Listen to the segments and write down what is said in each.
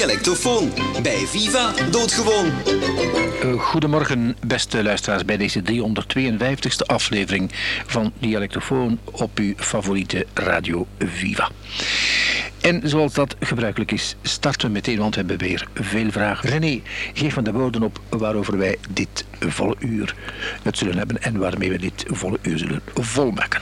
dialectofoon. Bij Viva doodgewoon. Uh, goedemorgen, beste luisteraars, bij deze 352ste aflevering van Dialectofoon op uw favoriete radio Viva. En zoals dat gebruikelijk is, starten we meteen, want we hebben weer veel vragen. René, geef me de woorden op waarover wij dit volle uur het zullen hebben en waarmee we dit volle uur zullen volmaken.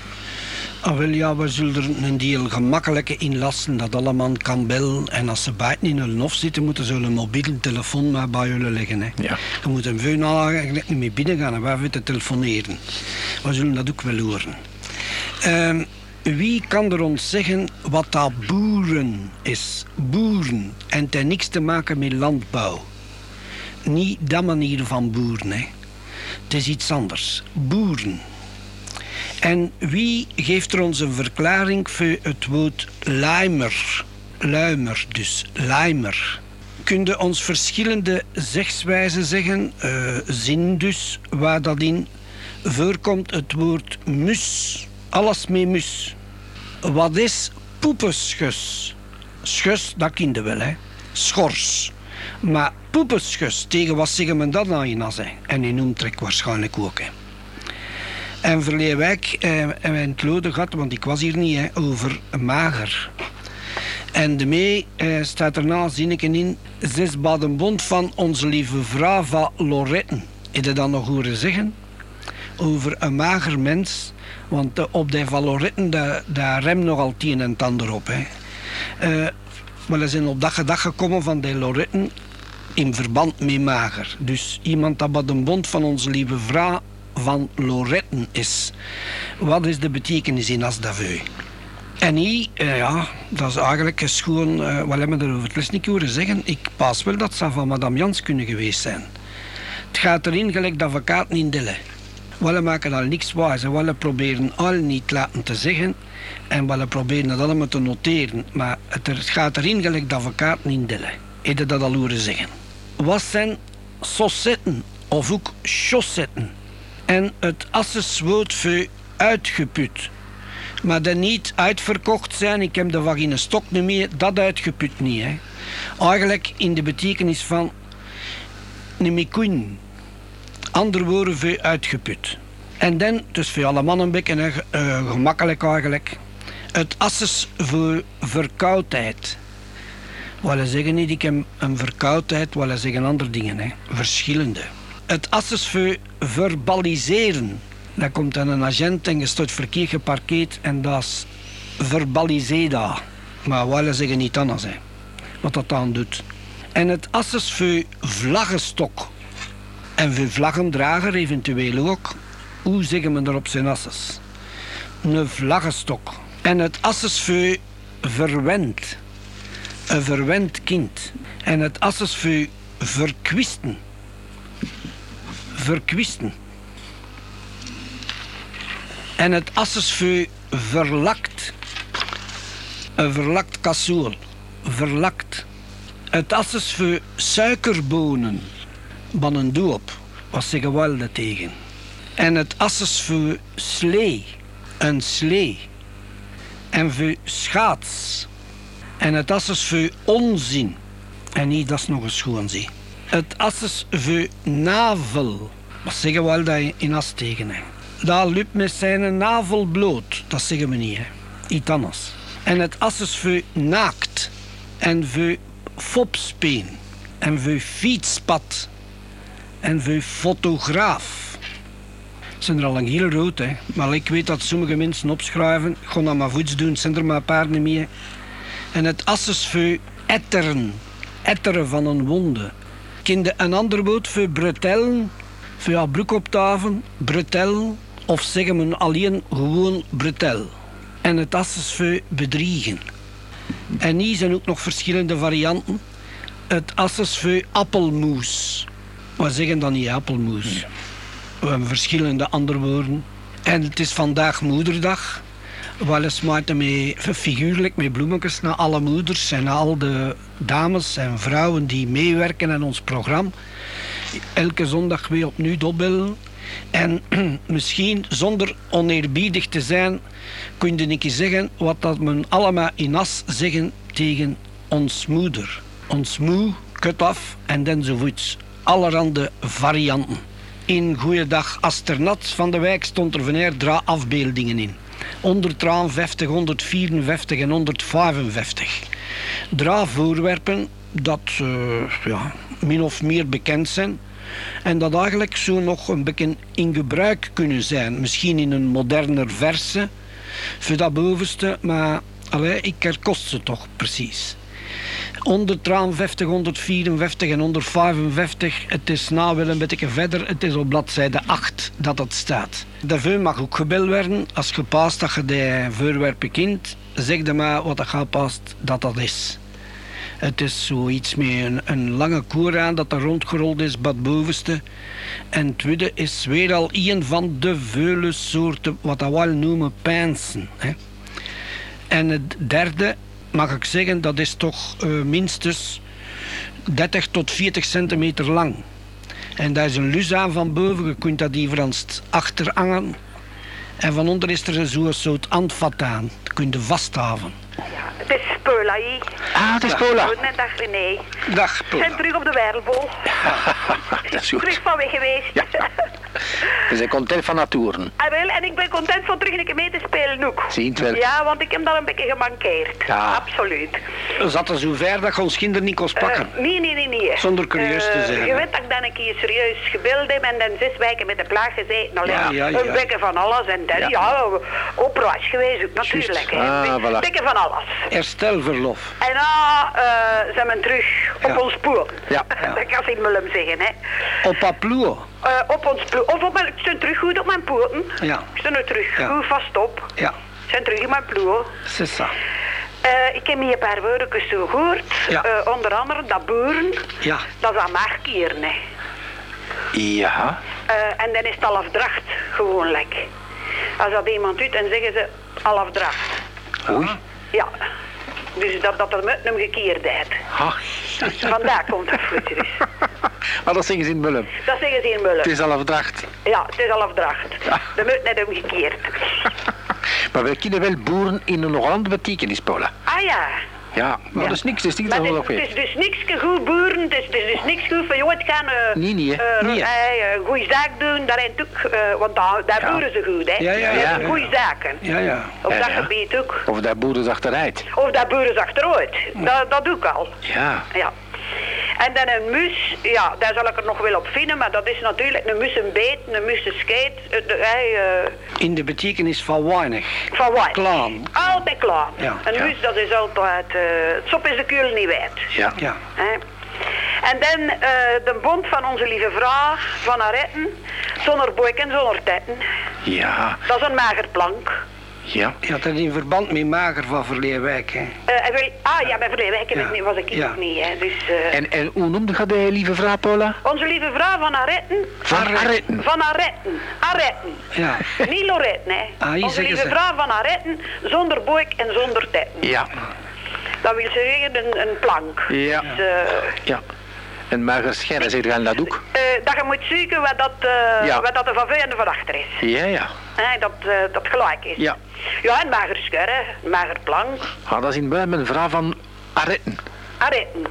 Ah, wel ja, we zullen er een deel gemakkelijker inlassen dat allemaal kan bellen. En als ze buiten in hun hof zitten, moeten ze hun mobiele telefoon maar bij jullie leggen. Hè. Ja. Je moet een veel eigenlijk niet meer binnen gaan en waar te telefoneren. We zullen dat ook wel horen. Ehm, wie kan er ons zeggen wat dat boeren is? Boeren. En heeft niks te maken met landbouw. Niet dat manier van boeren. Hè. Het is iets anders. Boeren. En wie geeft er ons een verklaring voor het woord luimer? Luimer dus, luimer. Kun je ons verschillende zegswijzen zeggen, uh, zin dus, waar dat in voorkomt het woord mus? Alles met mus. Wat is poepenschus? Schus, dat kende wel, hè. Schors. Maar poepenschus, tegen wat zeggen we dat nou in hè? En in omtrek waarschijnlijk ook, hè. En verleden week eh, hebben we het lode gehad, want ik was hier niet, hè, over mager. En daarmee eh, staat er na zinnetje in... Zes badenbond van onze lieve vrouw van Loretten. Heb je dat nog horen zeggen? Over een mager mens. Want op die van Loretten, daar, rem nog al tien en het ander op. Hè. Uh, maar we zijn op dat gedag gekomen van die Loretten in verband met mager. Dus iemand dat badenbond van onze lieve vrouw van Loretten is. Wat is de betekenis in Asdaveu? En hier, uh, ja, dat is eigenlijk gewoon, uh, wat hebben we er over het les niet horen zeggen. Ik pas wel dat ze van Madame Jans kunnen geweest zijn. Het gaat erin gelijk de advocaat in Dille. We maken al niks wijs en we proberen al niet laten te zeggen en we proberen het allemaal te noteren. Maar het gaat erin gelijk de advocaat in Dille. Heb dat al horen zeggen? Wat zijn saucetten of ook chaussetten? En het asseswoord voor uitgeput. Maar dat niet uitverkocht zijn, ik heb de vagina stok niet meer, dat uitgeput niet. Hè. Eigenlijk in de betekenis van nemikoen. Andere woorden voor uitgeput. En dan, dus voor alle mannen een beetje uh, gemakkelijk eigenlijk, het asses voor verkoudheid. Wat zeggen niet, ik heb een verkoudheid, wat zeggen andere dingen, hè. verschillende het assesveu verbaliseren. Dan komt dan een agent en je staat verkeerd geparkeerd en dat is verbaliseda. Maar wel zeggen niet anders, hè. wat dat dan doet. En het assesveu vlaggenstok. En voor vlaggendrager eventueel ook. Hoe zeggen we er op zijn asses? Een vlaggenstok. En het assesveu verwend. Een verwend kind. En het assesveu verkwisten verkwisten. En het assesveu verlakt. Een verlakt kassoel. Verlakt. Het assesveu suikerbonen. Van een doop. Wat zeggen we tegen? En het assesveu slee. Een slee. En voor schaats. En het assesveu onzin. En niet, dat is nog een schoon zie. Het voor navel. Wat zeggen we al dat in as? Hè? Dat lupt met zijn navel bloot. Dat zeggen we niet. Hè? Iets. En het asses voor naakt. En voor fopspeen. En voor fietspad. En voor fotograaf. Het zijn er al een heel rood, hè. Maar ik weet dat sommige mensen opschrijven. Gewoon aan mijn voets doen, zijn er maar een paar niet meer. En het asses voor etteren. Etteren van een wonde kende een ander woord voor bretellen, voor ja, broek op tafel, bretellen, of zeggen we alleen gewoon bretel. En het voor bedriegen. En hier zijn ook nog verschillende varianten. Het asses voor appelmoes. We zeggen dan niet appelmoes. We hebben verschillende andere woorden. En het is vandaag moederdag. Wel eens maken we figuurlijk met bloemetjes naar alle moeders en al de dames en vrouwen die meewerken aan ons programma. Elke zondag weer opnieuw dobbelen. En misschien zonder oneerbiedig te zijn, kun je keer zeggen wat dat men allemaal in as zeggen tegen ons moeder. ons moe, cut-off en enzovoorts. Allerhande varianten. In Goeiedag Asternat van de Wijk stond er van drie afbeeldingen in. 153, 154 en 155. Drie voorwerpen dat eh, ja, min of meer bekend zijn. En dat eigenlijk zo nog een beetje in gebruik kunnen zijn. Misschien in een moderner verse. Voor dat bovenste, maar allee, ik herkost ze toch precies. 153, 154 en 155. Het is na wel een beetje verder. Het is op bladzijde 8 dat het staat. De veu mag ook gebeld werden. Als je past dat je de voorwerpen kent, zeg dan maar wat gaat past dat dat is. Het is zoiets met een, een lange koer aan dat er rondgerold is, bad bovenste. En tweede is weer al een van de vele soorten, wat we wel noemen, pansen. Hè. En het derde, mag ik zeggen, dat is toch uh, minstens 30 tot 40 centimeter lang. En daar is een lus aan van boven, je kunt dat hier achter hangen. En van onder is er zo'n soort handvat aan, dat kun je vasthouden. Het is hier. Ah, het is. Goed, dag René. Dag, We zijn terug op de wereldbol. dat is goed. Terug van weg geweest. Ja. We zijn content van naturen. Ah, wel, en ik ben content van terug een keer mee te spelen ook. Zie wel. Ja, want ik heb dat een beetje gemankeerd. Ja. Absoluut. Zat er zo ver dat je ons kinderen niet kon pakken. Eh, nee, nee, nee, nee. Zonder curieus te Eh, zijn, Je weet dat ik dan een keer serieus gebeeld heb en dan zes weken met de plaag gezeten. Nou, Ja, ja, ja, Een beetje van alles en dan, Ja. ja, op reis geweest ook natuurlijk. Ah, voilà. beetje van alles. Herstelverlof. En dan eh, zijn we terug op Ja. ons spoor. Ja. dat kan ze in Mullen zeggen, hè. Op Paploe. Eh, op ons spoor. Of op mijn, ik sta terug goed op mijn poorten. Ja. Ik sta nu terug Ja. goed vast op. Ja, Ik sta terug in mijn ploeg. c'est ça. Eh, ik heb hier een paar woorden zo gehoord. Ja. Eh, onder andere dat boeren. Ja. Dat is aan markeren, hè. Ja. Eh, en dan is het halfdracht gewoon lek. Als dat iemand doet, dan zeggen ze halfdracht. Oei. Ja. Dus dat, dat er met hem gekeerd heeft. Ha. Vandaar komt dat dus. Maar dat zeggen ze in Willem. Dat zeggen ze in Mullen. Het is al afdracht. Ja, het is halfdracht. Ja. De mut net omgekeerd. Maar we kennen wel boeren in een nog andere betekenis, Paula. Ah ja. Ja, maar dat is niks. Dat is niks Maar het is, het is dus niks goed boeren, het is, het is dus niks goed van, joh, het gaan eh, Nee, nee, eh, Nee. eh, een goede zaak doen, daar zijn ook, want daar, daar Ja. boeren ze goed, hè. Ja, ja, ja, ja. goede zaken. Ja, ja. Op Ja, dat ja. gebied ook. Of daar boeren achteruit. Of dat boeren ze achteruit. Dat, dat doe ik al. Ja. Ja. En dan een mus, ja, daar zal ik er nog wel op vinden, maar dat is natuurlijk een mus een beet, een mus een skeet, eh, de- In de betekenis van weinig. van wat? Klaar. Altijd klaar. Ja. Een Ja. mus, dat is altijd, eh het sop is de kuil niet wijd. Ja. Ja. Hè. En dan eh, de bond van onze lieve vrouw van Aretten, zonder boek en zonder tetten. Ja. Dat is een magerplank. Ja. Je had dat in verband met Mager van Verleerwijk. Hè. Eh, en wil- ah ja, bij verleden week Ja. was ik hier Ja. nog niet. Hè. Dus, eh, En, en hoe noemde je de lieve vrouw, Paula? onze lieve vrouw van Aretten. Van Arretten. Van Aretten. Aretten. Ja. Niet Lorette, nee. Ah, onze lieve ze. vrouw van Aretten, zonder boek en zonder tetten. Ja. Dat wil zeggen een, een plank. Ja. Dus, eh, Ja. En mager schijnen, zeg je dat ook? eh, dat je moet zoeken wat dat, eh, Ja. wat dat er van en van achter is. Ja, ja. Hè, dat, eh, dat gelijk is. Ja. Ja, een mager scherre, een mager plank. Ah, dat is in een vrouw van Arretten. Aretten.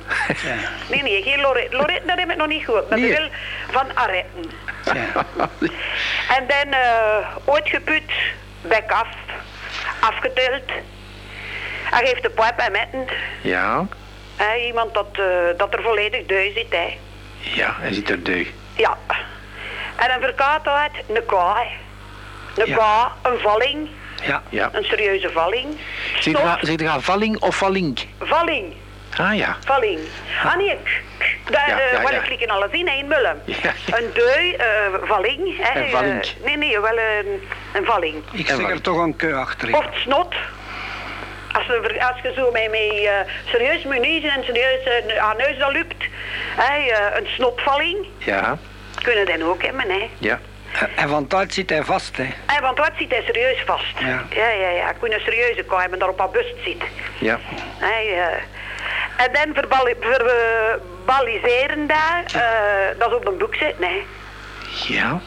Nee, nee, geen Lorette. Lorette, dat heb ik nog niet gehoord. Maar Nee. wel van Aretten. Ja. En dan eh ooit geput, bek af, afgeteld. Hij geeft de pijp en metten. Ja. Iemand dat, eh, dat er volledig deu zit. Hè. Ja, hij zit er deug. Ja. En dan verkaart uit een kaai. Een Ja. kaai, een valling. Ja. Ja. Een serieuze valling. Zeg je, zeg je valling of vallink? Valling. Ah ja. Valling. Ah nee, k- k- daar Ja, eh, ja, wel ja. een klik in alles in, hè, in Mullen. Ja, ja. Een deu, eh, valling. Hè, Een valling. nee, nee, wel een, een valling. Ik zeg er toch een keu achter. Of het snot. Als je, ver- als je zo met, met eh, serieus munitie en serieus uh, aan neus dat lukt, eh, een snotvalling, Ja. kunnen dan ook hebben. Hè. Ja. En van tijd zit hij vast, hè. Hè, want wat zit hij serieus vast? Ja. ja, ja. ja. Ik een serieuze kooi hebben daar op haar bust zit. Ja. Eh. En dan verbali- verbaliseren daar, eh, dat is op een boek zitten. Hè. Ja.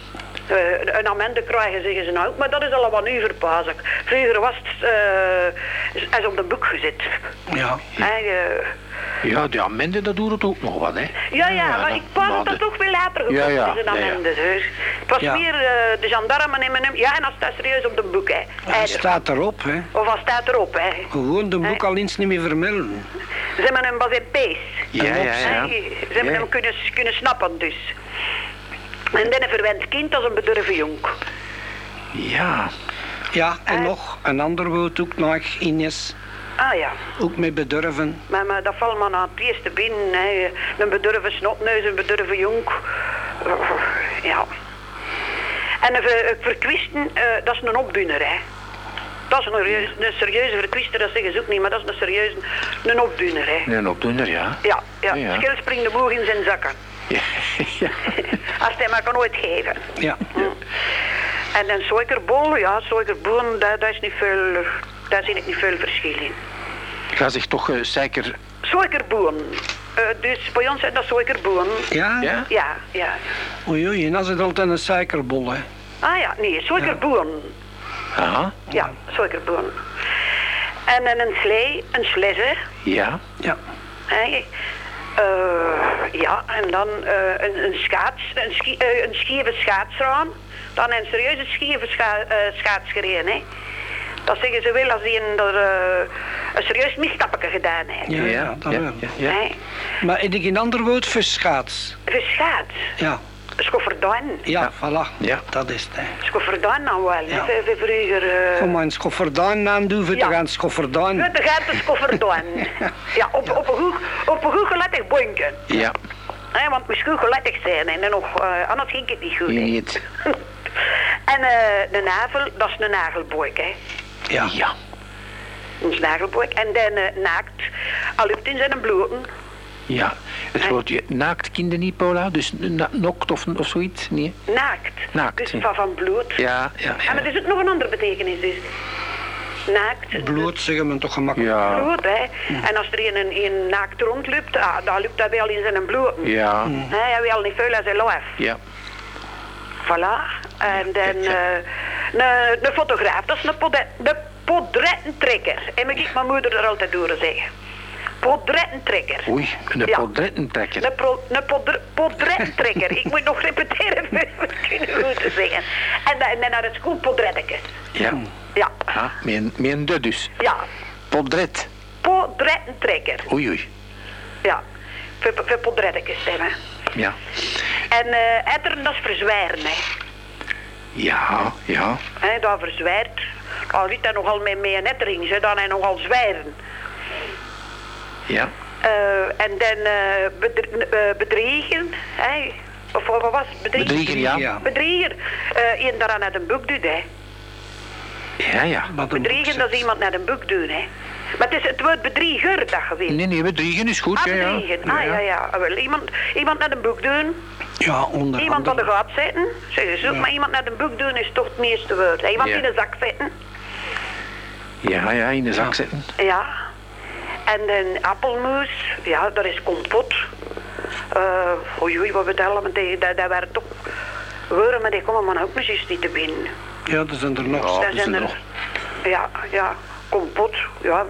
Eh, een amende krijgen, zeggen ze nou ook. Maar dat is allemaal nu verbaasd. Vroeger was het... eh, hij is op de boek gezet. Ja. Hij, eh, Ja, de amende, dat doet het ook nog wat, hè. ja, ja, maar dat- ik pas dat de- dat toch veel later gekomen Ja, ja, is, een ja, ja. amende. Dus. Het was Ja. meer eh, de gendarme nemen hem... Ja, en als staat serieus op de boek, hè. Hij staat erop, hè. Of wat staat erop, hè. Gewoon de boek al eens niet meer vermelden. Ze hebben hem pas in pees. Ja, ja, ja. Ze hebben Ja. hem kunnen, kunnen snappen, dus. En dan een verwend kind als een bedurven jonk. Ja. Ja, en Eh. nog een ander woord ook nog, Ines. Ah ja. Ook met bedurven. Maar, maar dat valt me aan het eerste binnen. Hè. Een bedurven snotneus, een bedurven jonk. Eh, Ja. En een ver- verkwisten, eh, dat is een opdunner, hè. Dat is een, serieus- een serieuze verkwister, dat zeggen ze ook niet, maar dat is een serieuze een opdunner, hè. Een opdoener, ja. Ja, ja. Ja. Schil springt de boog in zijn zakken. Ja. ja. Als hij maar kan nooit geven. Ja. En een suikerbol, ja, suikerboon, daar, daar, is niet veel, daar zie ik niet veel verschil in. Ga zich toch eh, suiker... Suikerboon. Eh, dus bij ons zijn dat suikerboon. Ja? Ja? Ja, ja. Oei, oei, en dan is het altijd een suikerbol, hè. Ah ja, nee, suikerboon. Aha. Ja, suikerboon. En, en een slee, een slesse. Ja. Ja. Hè. Eh, ja, en dan eh, een, een schaats, een, schie, eh, een schieve schaatsraam. Dan een serieuze schieve scha, eh, schaats gereden, hè. Dat zeggen ze wel als die een, een serieus misstappetje gedaan heeft. Ja, ja, dat ja, wel. ja, ja. Hè. Maar ik een ander woord voor schaats? Geschaats. Ja. Schofferduin. Ja, voilà. Ja. Dat is het, hè. Schofferduin nou wel, Ja. hè. Voor Vroeger... eh, Kom maar een schofferduin aandoen, voor Ja. te gaan schofferduin. De gaat de schofferduin. ja, op, op, een goed, op een goed gelettig bonken. Ja. Hè, want het moest goed gelettig zijn en dan nog, eh, anders ging het niet goed. Niet. en eh, de navel, dat is een nagelboek, hè. Ja. Ja. Een nagelboek. En dan eh, naakt, al in zijn bloten. Ja. Het woordje naakt kinder niet, Paula? Dus na- nokt of, of zoiets? Nee? Naakt. Naakt, Dus ja. van, van bloed. Ja, ja, En maar ja. er is ook nog een andere betekenis, dus. Naakt. Bloed zeggen we toch gemakkelijk. Ja. Bloed, hè. En als er een, een naakt rondloopt, ah, dan loopt hij wel in zijn bloten. Ja. Hè, Hij wil niet veel aan zijn lijf. Ja. Voilà. En dan eh, een, een fotograaf, dat is een, pode- de portrettentrekker. En ik mijn moeder er altijd door zeggen. Portrettentrekker. Oei, een Ja. portrettentrekker. Een, pro, een podre- ik moet nog repeteren voor het kunnen goed te zeggen. En, naar het school portrettetje. Ja. Ja, Ah, met een, de dus. ja. Portret. Portrettentrekker. Oei, oei. Ja. Voor, voor portrettetjes stemmen. Ja. En eh etteren, dat is verzwijren, hè. Ja, ja. Hè, dat verzwijrt. Al liet hij nogal met, met een ettering, dan hij nogal zwijren. Ja. Eh, en dan eh, bedre- eh, bedriegen, hè. Of wat was het? Bedriegen? Bedrieger, ja. Ja. Bedrieger. Eh iemand daaraan naar een boek doet, hè. Ja, ja. Wat een Bedriegen, boek dat is iemand naar een boek doen, hè. Maar het is het woord bedrieger dat geweest. Nee, nee, bedriegen is goed, Ah, ja, ja. bedriegen. Ah, ja, ja. Wel, iemand, iemand naar een boek doen. Ja, onder iemand aan de gat zetten. Zeg ze ook, maar iemand naar een boek doen is toch het meeste woord. hè. Iemand Ja. in een zak zetten. Ja, ja, in de zak Ja. zetten. Ja. En dan appelmoes, ja, dat is kompot. Eh oei, oei, wat we het allemaal tegen, dat, dat waren toch maar die komen man ook precies niet te binnen. Ja, er zijn er nog. Ja. Dat zijn er nog. ja, ja, kompot, ja.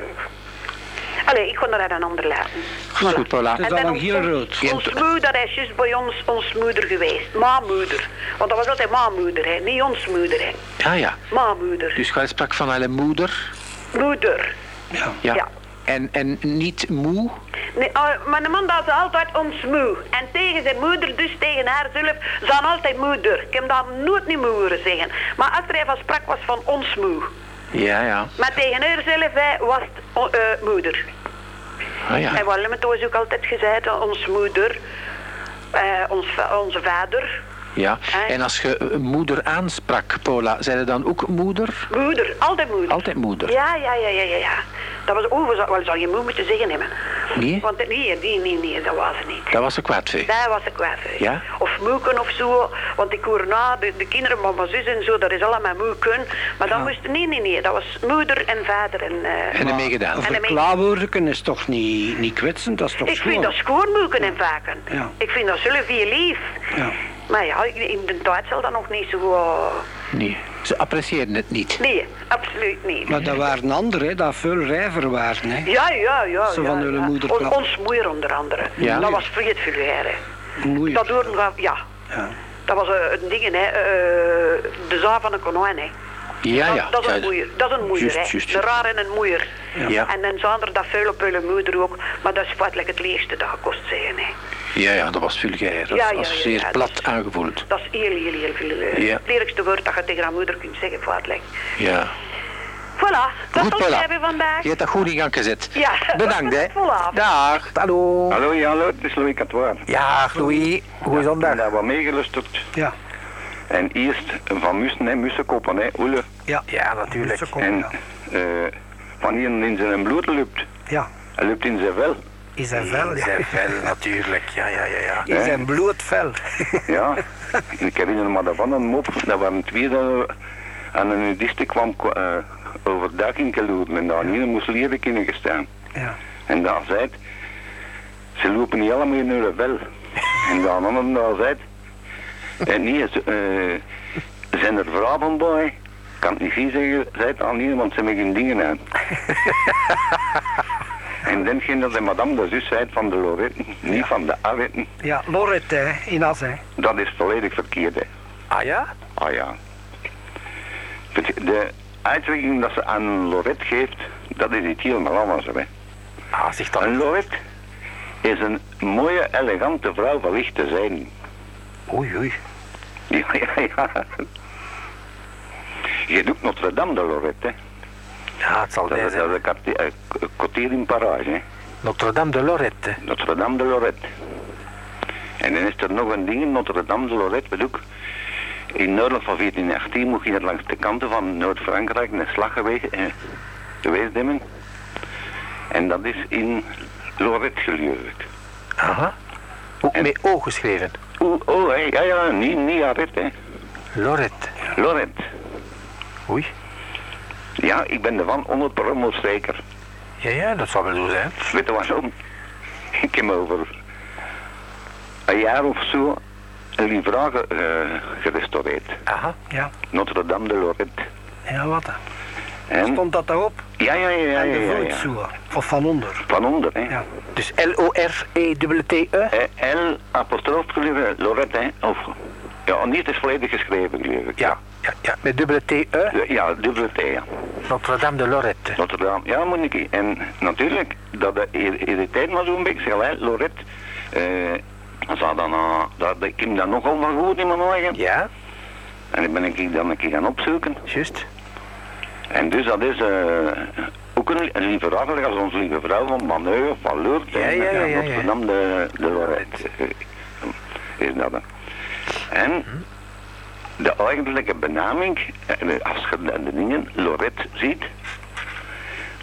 Allee, ik ga naar een ander laten. Goed, goed, Paula. Het is En al dan een heel ons- rood. Ons moeder is juist bij ons, ons moeder geweest. Maamoeder. Want dat was altijd maamoeder, hè. Niet ons moeder, hè. Ja, ja. Maamoeder. Dus jij sprak van haar moeder. Moeder. Ja. Ja. Ja. En, en niet moe. Nee, oh, maar de man ze altijd ons moe. En tegen zijn moeder, dus tegen haar zelf, zijn altijd moeder. Ik heb dat nooit niet moe horen zeggen. Maar als er even sprak was van ons moe. Ja, ja. Maar tegen haar zelf hè, was het oh, eh, moeder. Ah, ja. En we hebben het ook altijd gezegd, ons moeder, eh, ons, onze vader. Ja. En als je moeder aansprak, Paula, zei je dan ook moeder? Moeder, altijd moeder. Altijd moeder. Ja, ja, ja, ja, ja. ja. Dat was, oh, wat zou- zou je moe moeten zeggen hebben? Nee? Want nee, nee, nee, nee, dat was het niet. Dat was een kwaad vee. Daar was ik kwaad voor. Ja? Of moeken of zo. Want ik hoor na, de, de kinderen van mijn zus en zo, dat is allemaal moeken. Maar dan moest... Nee, nee, nee. Dat was moeder en vader en... eh, En ermee gedaan. Een verklaarwoorden is toch niet, niet kwetsend, dat is toch ik schoon? vind dat schoon moeken en vaken. Ja. Ik vind dat zelf heel lief. Ja. Maar ja, in de tijd zal dat nog niet zo... eh, Nee, ze appreciëren het niet. Nee, absoluut niet. Maar dat waren anderen, hè, dat veel rijver waren. Hè. Ja, ja, ja. Zo ja, van hun ja. moeder On-. Ons moeder onder andere. Ja. Dat was Friet vulgair. Moeilijk. Dat hoorden we, ja. Ja. Dat was eh, een ding, hè. eh, de zaal van een konijn, hè. Ja, Dat- ja. Dat, is een moeier. Dat is een moeier, Juist, hè. juist. raar en een moeier. Ja. En dan zijn er dat vuile puile moeder ook. Maar dat is feitelijk het leegste dat gekost zijn, hè. Ja, ja, dat was vulgair. Dat Ja, ja, was ja, zeer ja, dat plat is- aangevoeld. Dat is heel, heel, heel veel. eh, Ja. Het lelijkste woord dat je tegen haar moeder kunt zeggen, feitelijk. Ja. Voilà, dat Goed, zal ik voilà. hebben vandaag. Je hebt dat goed in gang gezet. Ja. Bedankt, hè. Voilà. Dag. Hallo. Hallo, ja, hallo, het is Louis Catoir. Ja, Louis. Goeie Ik zondag. heb daar wat meegelusterd. Ja. En eerst van mussen, hè, mussenkoppen, hè, oele. Ja. Ja, natuurlijk. En ja. eh wanneer hij in zijn bloed loopt, ja. hij loopt in zijn vel. Is zijn vel, ja. Zijn vel, natuurlijk. Ja, ja, ja, ja. Is zijn bloedvel. Ja, ik herinner me daarvan een mop, dat waren twee dat aan een nudiste kwam uh, overdag in gelopen en daar niet moest leren kunnen gestaan. Ja. En daar zei het, ze lopen niet allemaal in hun vel. En de andere daar zei het, en nee, ze, eh, zijn er vrouwen bij? Ik kan het niet zien zeggen, zei het aan niet, want ze hebben geen dingen aan. en dan ging dat de madame de zus zei van de Loretten, niet van de Arretten. Ja, Lorette, hè, in As, hè. Dat is volledig verkeerd, hè. Ah ja? Ah ja. De uitdrukking dat ze aan Lorette geeft, dat is iets helemaal anders, hè. Ah, zeg dan. Een Lorette is een mooie, elegante vrouw van lichte zijn. Oei, oei. Ja, ja, ja. Je doet Notre Dame de Lorette, hè. Ja, het zal Dat is dat zijn. is een eh, k- kwartier in Parage, hè. Notre Dame de Lorette. Notre Dame de Lorette. En dan is er nog een ding, Notre Dame de Lorette, bedoel In noordelijk van 1418 moet je langs de kanten van Noord-Frankrijk een slag geweest, eh, geweest hebben. En dat is in Lorette geleverd. Aha. Ook En- met O geschreven. Oeh, oh, hé, ja, ja, niet, niet hè. Lorette. Lorette. Oei. Ja, ik ben ervan 100% zeker. Ja, ja, dat zal wel zo zijn. Weet je waarom? Ik heb over een jaar of zo een livrage eh, gerestaureerd. Aha. Ja. Notre Dame de Lorette. Ja, wat? hè. En, Stond dat daarop? ja, ja, ja, ja, Aan de ja, voet ja. zo. Of van onder. Van onder, hè. Ja. Dus L-O-R-E-T-T-E. Eh, L apostrof Lorette, hè. Of, ja, niet is volledig geschreven, geloof ik. Ja, ja, ja, met dubbele T-E. Ja, Ja, dubbele T, ja. Notre Dame de Lorette. Notre Dame, ja, moet ik. En natuurlijk, dat de ir- irriteert me zo'n beetje, hè, Lorette. Eh, zou dan, uh, dat, ik heb dat nogal van goed in mijn eigen. Ja, En dan ben ik dan een keer gaan opzoeken. juist. En dus dat is eh, ook een, een lieve als onze lieve vrouw van Maneu van Lourdes. Ja, ja, ja, eh, ja, ja. Notre Dame de, de Lorette. eh, Is dat. hè. En de eigenlijke benaming, als je de, dingen Lorette ziet,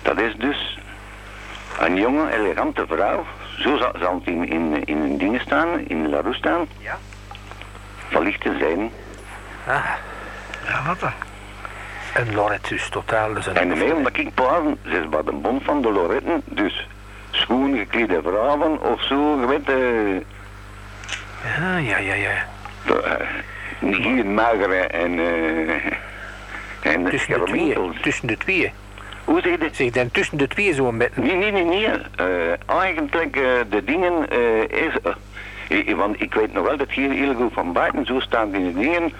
dat is dus een jonge, elegante vrouw. Zo zal, zal het in, in, in een dingen staan, in La Rue staan. Ja. Van lichte zijn. Ah, Ja, wat? hè. een Lorette dus, totaal. Dus een En de mail dat ik plaatsen, ze is bij de bond van de Loretten, dus schoon geklede vrouwen of zo, je weet, eh, Ja, ja, ja, ja. de, eh, niet hier magere en, eh en Tussen de tweeën. Tussen de tweeën. Hoe zeg je dit? Zeg dan tussen de tweeën zo'n beetje. Nee, nee, nee, nee. Eh, eigenlijk eh, de dingen eh, is, want ik weet nog wel dat hier heel goed van buiten zo staan in de dingen,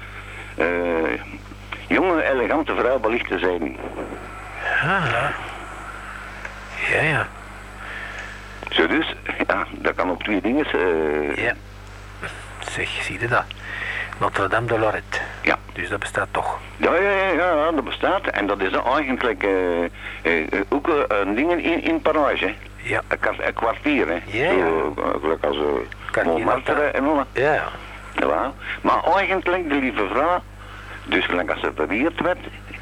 jonge, elegante vrouw wellicht te zijn. Ah, ja, ja. Zo dus, ja, dat kan op twee dingen. Ja. Zeg, zie je dat? Notre Dame de Lorette. Ja. Dus dat bestaat toch. Ja, ja, ja, ja, dat bestaat. En dat is eigenlijk eh, eh, ook eh, een ding in, in Parijs, hè. Ja. Een, kwart- een kwartier, hè. Ja, Zo, gelijk als uh, Montmartre en. Ja, ja. Ja. Maar eigenlijk, de lieve vrouw, dus gelijk als ze verweerd werd,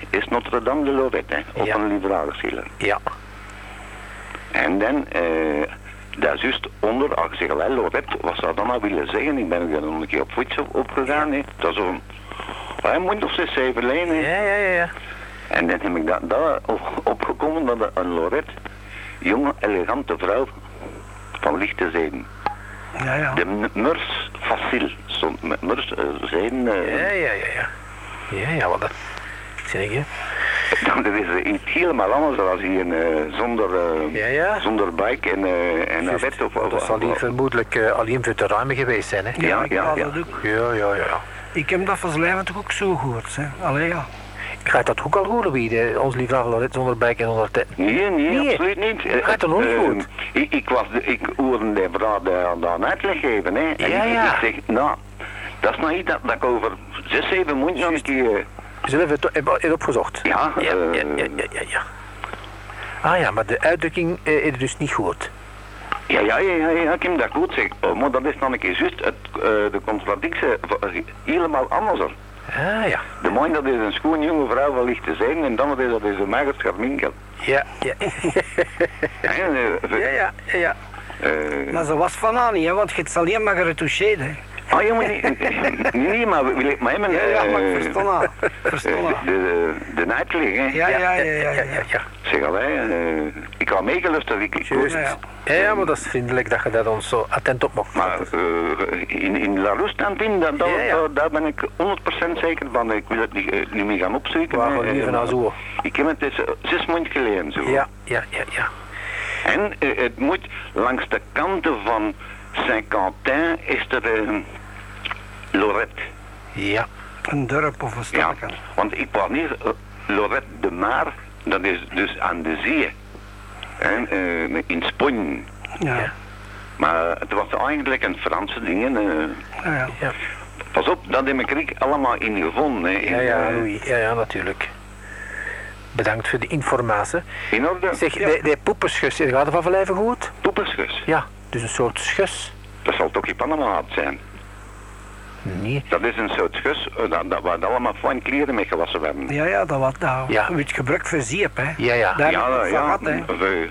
is Notre Dame de Lorette, hè. Op Ja. een livrageschiller. Ja. En dan, eh, daar is juist onder, als ik zeg, wel Lorette, wat zou dat nou willen zeggen? Ik ben er nog een keer op fiets op, opgegaan, hè. Dat is zo'n, een moet of zes, zeven lijnen, hè. Ja, ja, ja, ja. En dan heb ik da- daar op- opgekomen dat een Lorette, jonge, elegante vrouw van lichte zeden. Ja, ja. De murs stond met murs, eh, zijn. eh, Ja, ja, ja, ja. Ja, ja, wat dat... Zeg je? Dat is iets helemaal anders dan hier eh, zonder, Ja, ja. zonder bike en, eh en wet of, of, Dat zal hier vermoedelijk alleen voor te ruimen geweest zijn, hè? Ja, ja, ja. dat ook. Ja, ja, ja. Ik heb dat van Slijven toch ook zo gehoord. Hè. Allee, ja. Ik ga dat ook al horen, wie de, ons lieve Loret zonder bijk en zonder tent. Nee, nee, Nee. absoluut niet. Gaat er nog niet eh, goed? Ik, ik, was, de- ik hoorde de vrouw daar dan uitleg geven. Hè. En Ja, ik, ja. ik zeg, nou, dat is nou iets dat, dat ik over zes, zeven moet nog een keer... We het hebben het opgezocht? Ja, ja, eh, ja, ja, ja. Ah ja, maar de uitdrukking eh, is dus niet goed. Ja, ja, ja, ja, ja, ik heb dat goed zeg. Oh, maar dat is dan een keer juist het, eh, de contradictie helemaal anders. Ah ja. De man dat is een schoon jonge vrouw wel licht te zijn en dan is dat is een mager scharminkel. Ja, ja. Ja, eh, ja, ja, ja, eh, Maar ze was van aan niet, hè, want je hebt ze alleen maar geretoucheerd. Hè. Ah, jongen, nee, nee, maar wil ik maar hebben... Ja, ja, maar ik eh, eh, de, de, de hè. Ja, ja, ja, ja. ja, ja, ja, ja. Zeg al, hè. eh, ik had meegelust dat ik... Juist. Ja, ja. Ja, ja, maar dat is vriendelijk dat je dat ons zo attent op mag Maar eh, in, in La Rustantine, dat, Ja, ja. daar ben ik 100% zeker van. Ik wil het niet, eh, niet meer gaan opzoeken. Waar gaan Eh, naar zo? Ik heb het dus eh, zes maanden geleden zo. Ja, ja, ja, ja. En eh, het moet langs de kanten van Saint-Quentin is er eh, Lorette. Ja, Een dorp of een Ja, stadje. want ik was niet eh, Lorette de Maar, dat is dus aan de zee. En, eh, in Spanje. Ja. Ja. Maar het was eigenlijk een Franse ding. eh. Ja, ja. ja. pas op, dat heb ik er allemaal in gevonden. Hè. Ja, ja, Louis. Ja, ja, natuurlijk. Bedankt voor de informatie. In orde? Zeg, de, de poepenschus, gaat er van Verlijven goed? Poepenschus. Ja, dus een soort schus. Dat zal toch geen Panama zijn? Nee. Dat is een soort schus, eh, dat, dat waar allemaal fijn kleren mee gewassen werden. Ja, ja, dat was dat. Ja. Wordt gebruikt voor zeep, hè. Ja, ja. Daar ja, van ja, hè.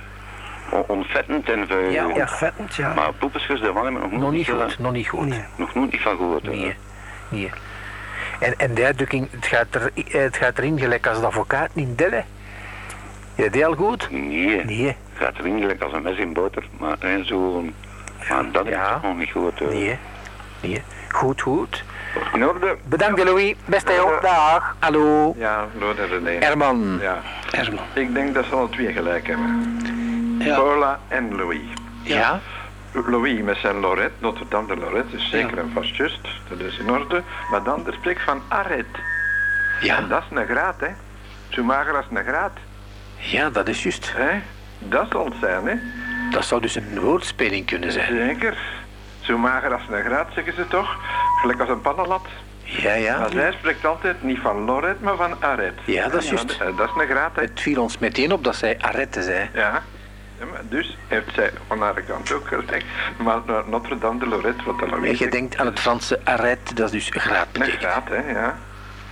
ontvettend en voor... Ja, ja. Ontvettend, ja. Maar poepenschus, daar waren we nog, Nog niet goed, nog niet goed. Nee. Nog nooit van gehoord. hè. Nee, nee. En, en de uitdrukking, het gaat, er, het gaat erin gelijk als de advocaat in Delle. Ja, die al goed? Nee, Nee, gaat gelijk als een mes in boter. Maar eh, zo... Maar dat Ja. is nog niet goed. eh. nee, nee. Goed, goed. In orde? Bedankt Louis, beste joh. Dag. Hallo. Ja, Lord en René. Herman. Ja, Herman. ik denk dat ze alle twee gelijk hebben. Ja. Paula en Louis. Ja? Louis met zijn Lorette, Notre-Dame de Lorette, is zeker en vast just, dat is in orde. Maar dan de spreek van Arret. Ja, En dat is een graad, hè. Zo mager als een graad, ja, dat is juist. hè. Dat zal het zijn, hè. Dat zou dus een woordspeling kunnen zijn. Zeker. Zo mager als een graad, zeggen ze toch. Gelijk als een pannenlat. Ja, ja. Maar zij spreekt altijd niet van Lorette, maar van Arret. Ja, dat is juist. eh, Dat is een graad, hè. Het viel ons meteen op dat zij arrête zei. Ja. Ja, Dus heeft zij van haar kant ook gelijk. Maar Notre-Dame de Lorette, wat dan En is. je denkt aan het Franse arrête, dat is dus graad Een betekent. graad, hè, ja.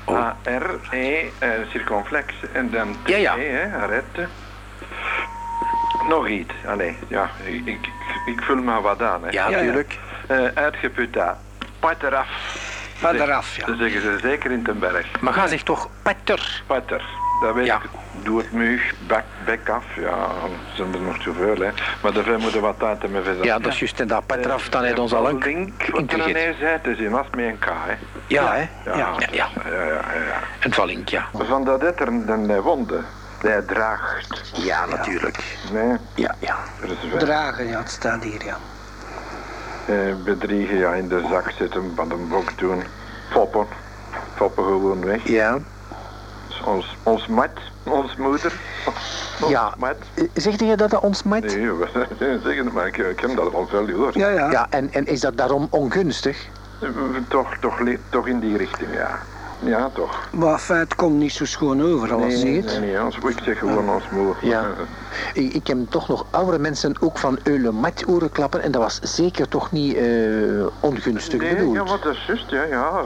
Oh. A-R-E, eh, circonflex. En dan T, Ja, ja. hè, arrête. Nog iets. Allee, ja, ik, ik, ik vul maar wat aan, hè. Ja, ja. natuurlijk. Eh, uitgeput daar. Pat eraf. Pat eraf, ja. Dat zeggen ze zeker in ten berg. Maar ga zich toch patter. Pat er. Dat weet Ja. ik. Doe het mug, bek, bek af. Ja, er zijn er nog zoveel, hè. Maar daarvoor moeten we wat tijd hebben verder. Ja, dat is juist. En dat patter af, dan heeft ons al lang Link, wat er nee zei, het is in was met een K, hè. Ja, hè? Ja, Ja, ja. ja, ja, ja. ja. Een vallink, ja. Van dat het er een wonde, die draagt. Ja, natuurlijk. Nee, Ja, ja. Dragen, ja, het staat hier, ja. Eh, bedriegen, ja, in de zak zitten, van een bok doen. Foppen. Foppen gewoon weg. Ja. Ons, ons mat, ons moeder. Ons Ja. mat. Zegt je dat dat ons met? Nee, we zeggen het, maar ik, ik heb dat al veel gehoord. Ja, ja. Ja, en, en is dat daarom ongunstig? Eh, Toch, toch, toch in die richting, ja. Ja, toch. Maar het komt niet zo schoon over als Nee, je Nee, nee, ons, ik zeg gewoon ons moeder. Ja. Ik, ik heb toch nog oudere mensen ook van Eule Mat horen klappen en dat was zeker toch niet eh, ongunstig Nee, bedoeld. ja, wat dat is juist, ja, ja.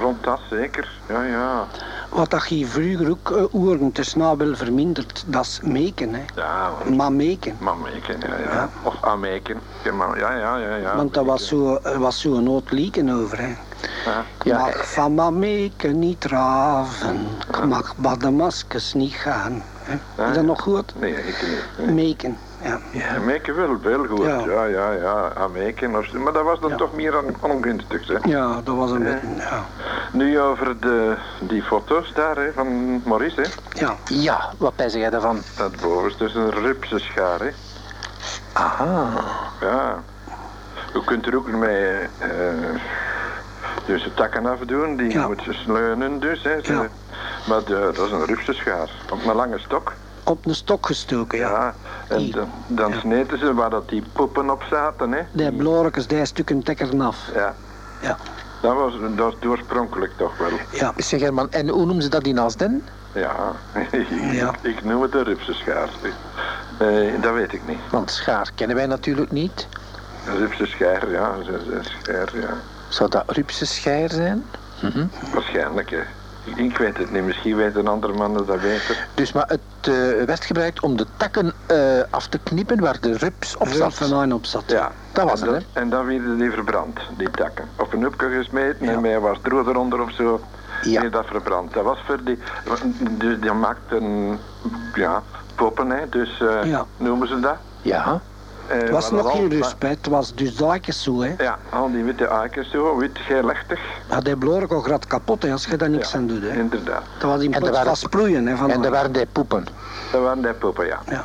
Rond dat zeker. Ja, ja. Wat dat je vroeger ook uh, oren, het is nou wel verminderd, dat is meken, hè. Ja, want- Maar meken. maar meken, ja, ja. Ja. Of aanmeken. Ja, ja, ja, ja, ja. Want dat was zo, er was zo'n oud lieken over, hè. Ja. Ja, mag van maar meken niet raven, ik mag bij de maskers niet gaan. Is dat nog goed? Nee, ik niet. Meken. ja. Ameken wel, wel goed. Ja. Ja, ja, ja. Ameken. of zo. Maar dat was dan Ja. toch meer on- ongunstig, hè? Ja, dat was een beetje, ja. Nu over de, die foto's daar, hè, van Maurice, hè. Ja, Ja, wat pijs jij daarvan? Dat bovenste is een rupsenschaar, hè. Aha. Ja. U kunt er ook mee eh, dus de takken afdoen, die Ja. moet ze sleunen dus. Hè, ze- Ja. Maar de, dat is een rupsenschaar, op een lange stok. op een stok gestoken, ja. Ja. En dan, dan Ja. sneden ze waar dat die poppen op zaten. Hè. Die blorkes, die stukken tekkeren af. Ja. Ja, Dat was, dat was oorspronkelijk toch wel. ja. Zeg Herman, en hoe noemen ze dat in Asden? Ja. Ja. ik noem het een rupsenschaar. Eh, dat weet ik niet. Want schaar kennen wij natuurlijk niet. Een rupsenschaar, ja. Schaar, ja. Zou dat Rupse schaar zijn? Waarschijnlijk, hè. Ik, weet het niet. Misschien weten andere mannen dat beter. Dus maar het eh, werd gebruikt om de takken eh, af te knippen waar de rups op zat. van Aan op zat. Ja. Dat was en het, dan, En dan werden die verbrand, die takken. Op een hoepje gesmeten Ja. en wat stro eronder of zo. Ja. werd dat verbrand. Dat was voor die... Dus die maakten... Ja, poppen, hè. Dus eh, Ja. noemen ze dat. Ja. Eh, Het was nog geen hè. het was dus daakjes zo. Hè. Ja, al die witte eikens zo, wit, geelachtig. Ja, die blork al grad kapot hè, als je daar niks Ja, aan doet. Hè. Inderdaad. Dat was in En er waren- van sproeien. Hè, van En er waren die poepen. Dat waren die poppen, ja. Ja.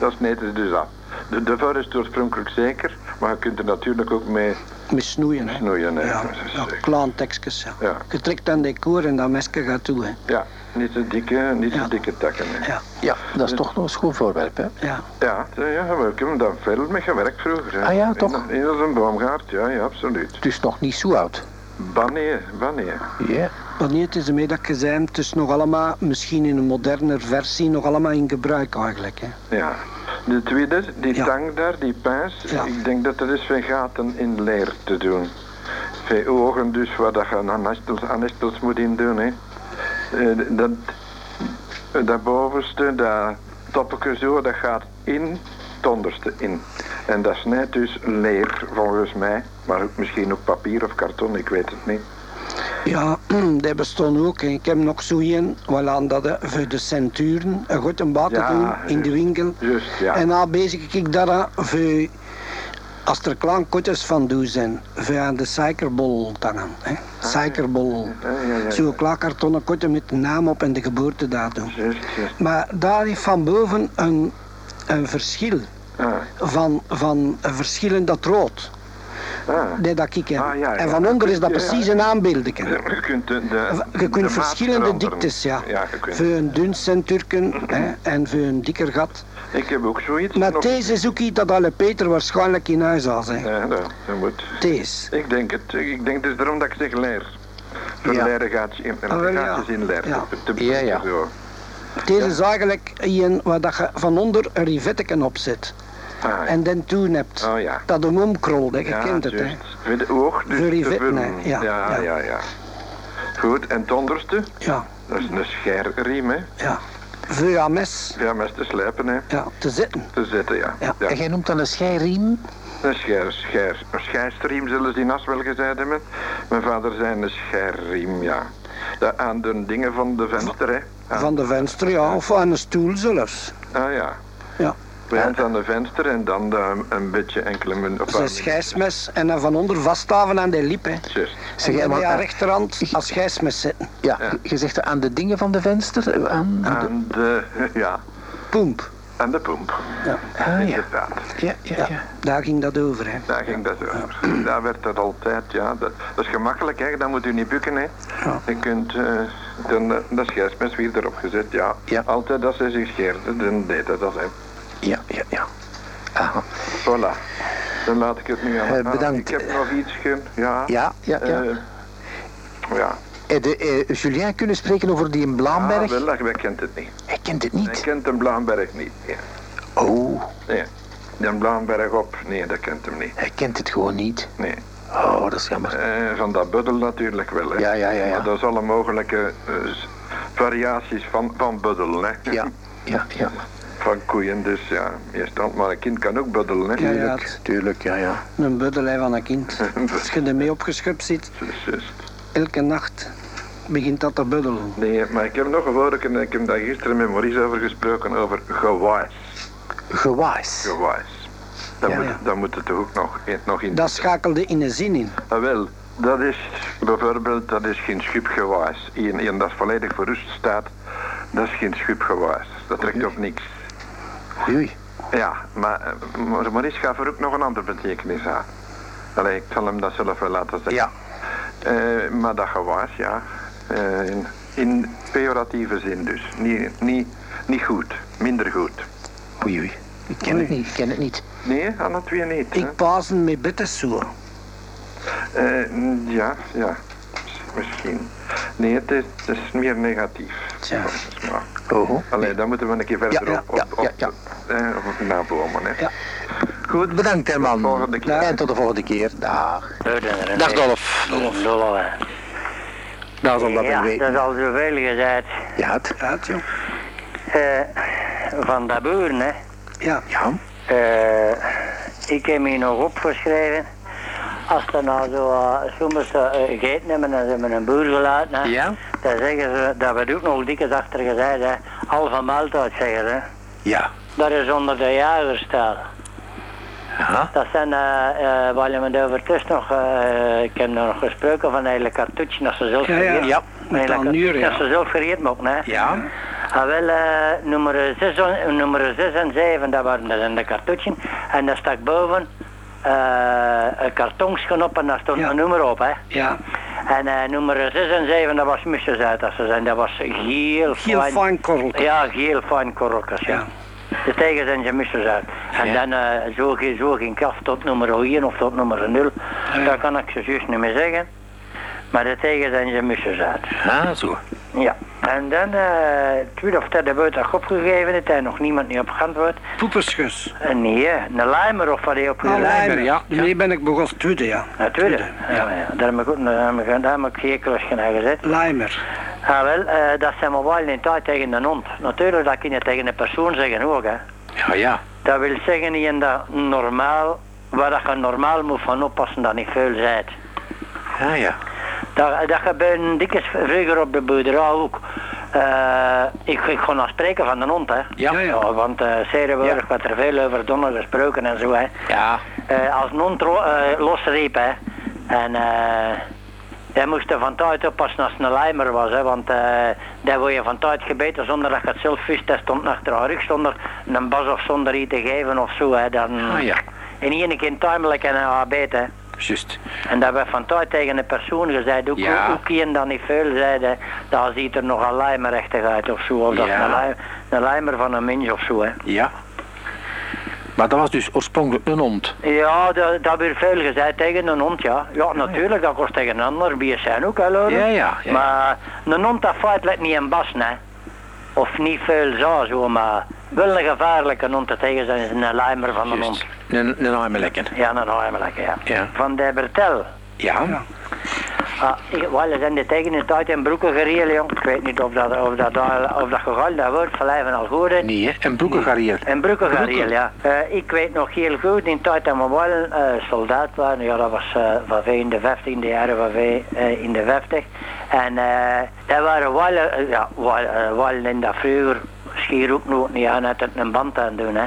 Dat sneden ze dus af. De, de vuil is oorspronkelijk zeker, maar je kunt er natuurlijk ook mee Met snoeien. Hè. snoeien. Hè. Ja, ja. Ja. Ja. Je trekt aan decor en dat mesje gaat toe. Hè. Ja, niet zo dikke, niet zo Ja. dikke takken. Hè. Ja, Ja, dat is toch nog een schoon voorwerp, hè? ja. Ja, ja, maar ik heb daar veel mee gewerkt vroeger. hè. Ah ja, toch? In, in een boomgaard, ja, ja, absoluut. Dus nog niet zo oud. Wanneer, wanneer? Ja. Wanneer het is ermee dat je zei, het is nog allemaal, misschien in een moderner versie, nog allemaal in gebruik eigenlijk. Hè. Ja. De tweede, die Ja. tang daar, die pijs, Ja. ik denk dat dat is van gaten in leer te doen. Van ogen dus, waar dat je aan nestels moet in doen. Hè. Eh, dat, dat bovenste, dat toppetje zo, dat gaat in het onderste in. En dat snijdt dus leer, volgens mij. Maar ook misschien ook papier of karton, ik weet het niet. Ja, die bestaan ook. Ik heb nog zo een, voilà, dat hè, voor de centuren, een goed een Ja, doen in de winkel. Ja. En dan bezig ik daar aan voor, als er kleine kotjes van doen zijn, aan de suikerbol hangen. Hè. Suikerbol. Ah, ja, ja. Zo'n klaar kartonnen kotje met de naam op en de geboortedatum. Maar daar heeft van boven een, een verschil. Ah, Van, van een verschil in dat rood. ah. Dat dat ik. Ah, ja, En van onder is dat precies een aanbeelding. Je kunt, de, de, Je de kunt maat verschillende diktes, ja. Ja, je kunt. Voor een dun centurken en voor een dikker gat. Ik heb ook zoiets. Maar nog- deze is ook iets dat alle Peter waarschijnlijk in huis had. Hè. Ja, dat, dat moet. Deze. Ik denk het. Ik denk het is daarom dat ik zeg leer. Voor Ja. leren gaat in, Ah, ja. in leer. Ja. Te- te- Ja, ja. Zo. Deze is eigenlijk een waar dat je van onder een rivetteken op zet. Ah, ja. En dan toen hebt. Oh ja. Dat hem omkrolt, hè. je ja, kent het. Hè. juist. Voor de oog, dus Voor die te vet- vullen. nee, ja, ja, ja. ja, ja. Goed, en het onderste, Ja, dat is een scherriem, hè. ja. Aan mes Ja, met te slijpen, hè. ja, te zitten. Te zetten, ja. Ja. En jij noemt dat een scheiriem? Een scher, scher, een scheirstriem zullen ze in As wel gezegd hebben. Mijn vader zei een scherriem, ja. Dat aan de dingen van de venster, hè. Aan- Van de venster, ja. Of aan een stoel zelfs. Ah ja. Ja. Ons aan de venster en dan de- een beetje enkele min op Zijn schijsmes en dan van onder vaststaven aan de lip. Hè. Juist. Zeg, en aan eh, rechterhand als schijsmes zitten. Ja, Ja. je zegt aan de dingen van de venster? Aan, aan de... Aan de, ja, Poemp. aan de pomp. Ja. Ah ja. Inderdaad. Ja, ja, Ja, ja. daar ging dat over. Hè. Daar ging dat over. Daar werd dat altijd, ja. Dat, dat is gemakkelijk, hè. Dan moet u niet bukken, hè. Ja. Je kunt, eh, dan, eh, dat scheidsmes weer erop gezet, ja. Ja. Altijd als ze zich scheerde, dan deed dat dat, hè. Ja, ja, ja. Aha. Voilà. Dan laat ik het nu aan. Eh, bedankt. ik heb nog iets, ge- ja. Ja, ja, ja. Eh, ja. Eh, de, eh, Julien kunnen spreken over die in Blaanberg? Ah, wel, hij kent het niet. Hij kent het Hij niet. kent een Blaanberg niet. Ja. Oh, Nee. Den Blaanberg op, nee, dat kent hem niet. hij kent het gewoon niet. Nee. Oh, dat is jammer. Van dat buddel natuurlijk wel, hè. Ja, ja, ja, ja. Maar dat is alle mogelijke variaties van, van buddel, hè. Ja, ja, ja. Van koeien, dus ja. Meestal, maar een kind kan ook buddelen, hè. Ja, ja. Tuurlijk, tuurlijk, ja, ja. Een buddelij van een kind. Als je ermee opgeschrept zit, elke nacht begint dat te buddelen. Nee, maar ik heb nog gehoord, en ik heb daar gisteren met Maurice over gesproken, over gewaas. Gewaas. Gewaas. Dan, Ja, moet, ja. dan moet het toch ook nog, nog in. Dat schakelde in een zin in. Ah, wel, dat is bijvoorbeeld, dat is geen schipgewaas. Een, een dat volledig voor rust staat, dat is geen schipgewaas. Dat trekt op niks. Oei. Ja, maar eh, maar Maurice gaat er ook nog een andere betekenis aan. Allee, ik zal hem dat zelf wel laten zeggen. Ja. Eh, maar dat gewaas, ja. eh, in, in pejoratieve zin dus. Niet, niet, niet goed, minder goed. Oei, oei. Ik ken het niet, ik ken het niet. Nee, aan het weer niet. hè? Ik pasen met. Eh, mm, ja, ja. Misschien. Nee, het is, het is meer negatief. Mij. Oh, Allee, dan moeten we een keer verder Ja, ja, op, op, ja, op, ja, eh, nabomen. Hè. Ja. Goed, bedankt Herman. Tot de volgende keer. En tot de volgende keer. Dag. Dag Dolf. Dolf. Dolf, hè. Daar zal dat Ja, weer dat weten. is al zoveel gezegd. Ja, het. Uit, joh. Eh, van dat boeren, hè. Ja. Ja. Eh, ik heb hier nog opgeschreven. Als er nou zo uh, soms uh, gegeten hebben en ze hebben een boer gelaten, hè, Ja. dan zeggen ze, dat werd ook nog dikwijls achter gezegd, hè. Al van maaltijd zeggen ze. Ja. Dat is onder de jagers staan. Ja. Dat zijn, eh uh, waar je me over tussen nog, eh, ik heb nog gesproken van hele cartouche, dat ze zelf Ja, ja. Ja. Hele dat nuur, Dat ja. ze zelf gereed mogen, hè. Ja. Ah, wel, eh, nummer 6 en- nummer 6 en 7, dat waren dat zijn de cartouchen. En daar stak boven eh een kartonsje op en daar stond Ja. een nummer op, hè. Ja. En eh, nummer 6 en 7, dat was musjes uit, dat ze zijn. Dat was heel, Heel fijn korrel. Ja, heel fijn korreltjes, ja. Ja. De tegen zijn ze musjes uit. En Ja. dan eh, zo, zo ging kaf tot nummer 1 of tot nummer 0. Ja. Dat kan ik zo juist niet meer zeggen. Maar de tegen zijn ze musjes uit. Ah, zo. Ja, en dan, eh tweede of derde buiten dat opgegeven heeft, en nog niemand niet op geantwoord. Poeperschus. Eh, nee, een lijmer of wat hij Ah, opgegeven lijmer, ja. Daarmee ben ik begonnen tweede, ja. Ja, tweede. Tweede, Ja, ja. ja. Daar heb ik ook geen klusje naar gezet. Lijmer. Ah, wel, eh, dat zijn we wel in tijd tegen een hond. Natuurlijk, dat kun je tegen een persoon zeggen ook, hè. Ja, ja. Dat wil zeggen, niet in dat normaal, waar dat je normaal moet van oppassen dat niet veel zijt. Ja, ja. Dat, dat gebeurde dikwijls vroeger op de boerderij ook. Eh, ik, ik ga nou spreken van de hond, hè. Ja. Ja, ja. want uh, Ja. werd er veel over Donner gesproken en zo, hè. Ja. Eh, als een hond losriep, hè. En eh hij moest er van tijd oppassen als het een lijmer was, hè. Want eh daar word je van tijd gebeten zonder dat je het zelf wist. Dat stond achter haar rug zonder een bas of zonder iets te geven of zo, hè. Dan, Ah, ja. In één keer timelijk en beten, hè. Juist. En dat werd van tijd tegen een persoon gezegd, ook, Ja. ook een dat niet veel zeiden, dat ziet er nog een lijmerrechtig uit of zo, of dat is Ja. een, lij- een lijmer van een mens of zo. Hè. Ja. Maar dat was dus oorspronkelijk een hond. Ja, dat, dat werd veel gezegd tegen een hond, ja. Ja, natuurlijk, dat kost tegen een ander, bier zijn ook, hè, hoor. Ja, ja, ja. Maar een hond, dat feitelijk niet een bas, hè. Of niet veel zo, zo, maar wel een gevaarlijke hond te tegen zijn, is een lijmer van een. Juist. Een, een armelekken. Ja, een heimelijke, ja. Ja. Van de Bertel. Ja. Ja. Ah, ik, wel, zijn de tegen in tijd in broeken gereden, jong. Ik weet niet of dat, of dat, of dat gegaan dat wordt, van al goed. hè. Nee, hè. En broekengarier. In broeken Broeken. gereden, ja. Eh, ik weet nog heel goed, in tijd dat we wel eh, soldaat waren, ja, dat was eh, van in de 15e jaren, van in de 50. En dat waren wel, ja, wel, wel in dat vroeger, schier ook nog niet aan, het een band aan doen, hè.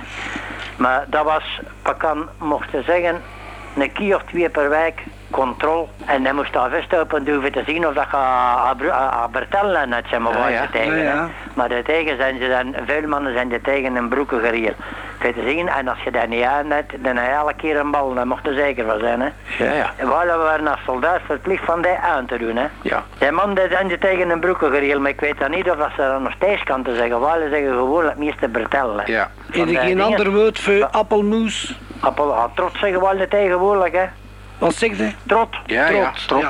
Maar dat was, ik kan mochten zeggen, een keer of twee per week controle. En dan moest daar vast open doen te zien of dat je aan Bertellen net zijn maar waar ja. ze tegen. Ja, hè. ja. Maar daartegen zijn ze dan, veel mannen zijn er tegen een broeken. Kun je zien, en als je dat niet aan hebt, dan heb je elke keer een bal, daar mocht er zeker van zijn. Hè. Ja, ja. En we waren als soldaat verplicht van die aan te doen. Hè. Ja. Die man die zijn tegen een broeken geriel, maar ik weet dan niet of dat ze dat nog steeds kan te zeggen. We zeggen gewoon het meeste Bertellen. Ja. Heb je die geen dingen- ander woord voor appelmoes? Appel, trots zeggen we al tegenwoordig, hè. Wat zeg je? Trot. Ja, ja. Trot, Trot. ja.